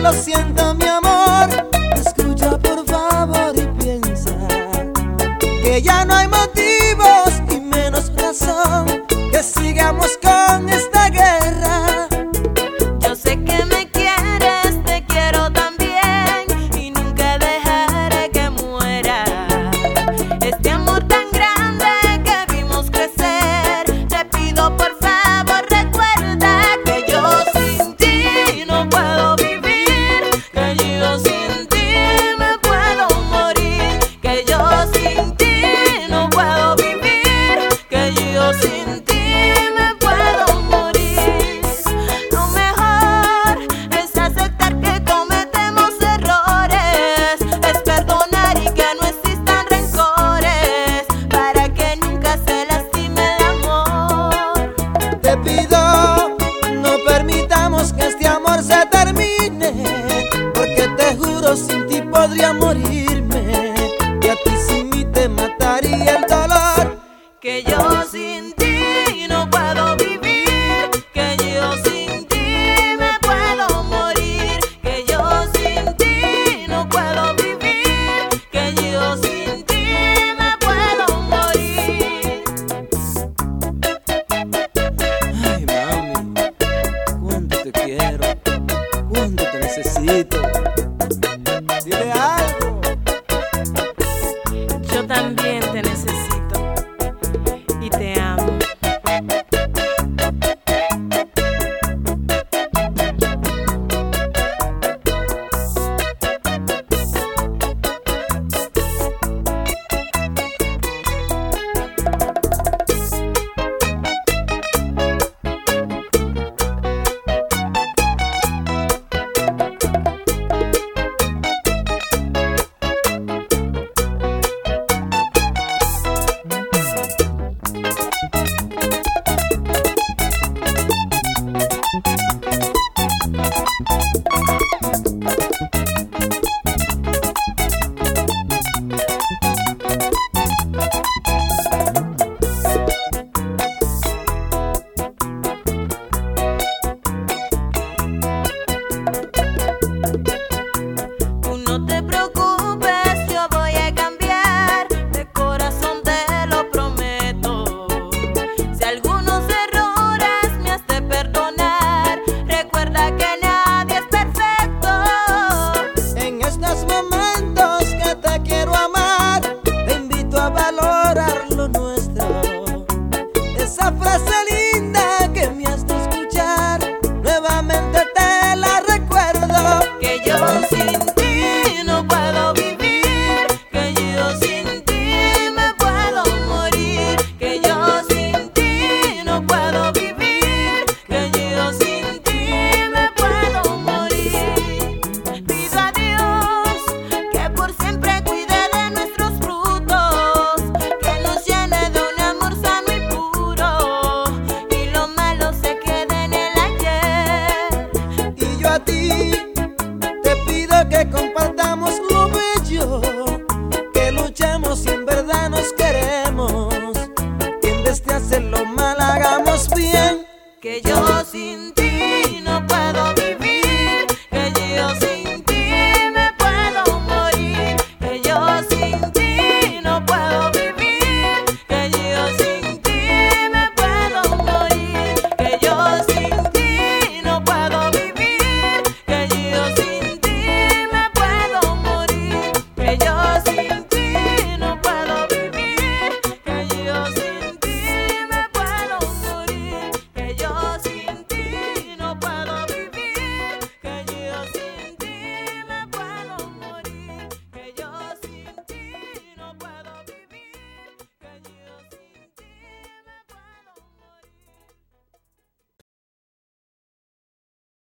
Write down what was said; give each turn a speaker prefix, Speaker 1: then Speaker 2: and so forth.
Speaker 1: lo siento mi amor. Escucha por favor y piensa que
Speaker 2: ya no hay motivos y menos razón. mundo sin ti podría morirme. Y a ti sin mí te mataría el dolor
Speaker 1: que yo sin ti
Speaker 2: Te
Speaker 1: pido que
Speaker 2: compartamos lo bello, que luchemos y en verdad nos queremos. Que en vez hacer lo mal, hagamos bien.
Speaker 1: Que yo sin ti no puedo